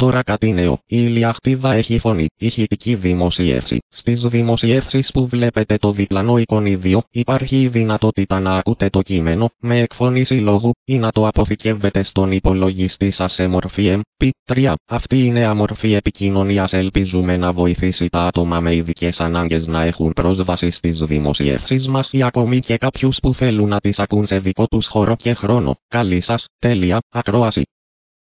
Τώρα κάτι νέο. Η ηλιακτίδα έχει φωνή. Ηχητική δημοσίευση. Στις δημοσιεύσεις που βλέπετε το διπλανό εικονίδιο, υπάρχει η δυνατότητα να ακούτε το κείμενο με εκφώνηση λόγου ή να το αποθηκεύετε στον υπολογιστή σας σε μορφή MP3. Αυτή η νέα μορφή επικοινωνίας ελπίζουμε να βοηθήσει τα άτομα με ειδικές ανάγκες να έχουν πρόσβαση στις δημοσιεύσεις μας ή ακόμη και κάποιους που θέλουν να τις ακούν σε δικό τους χώρο και χρόνο. Καλή σας, τέλεια, ακρόαση.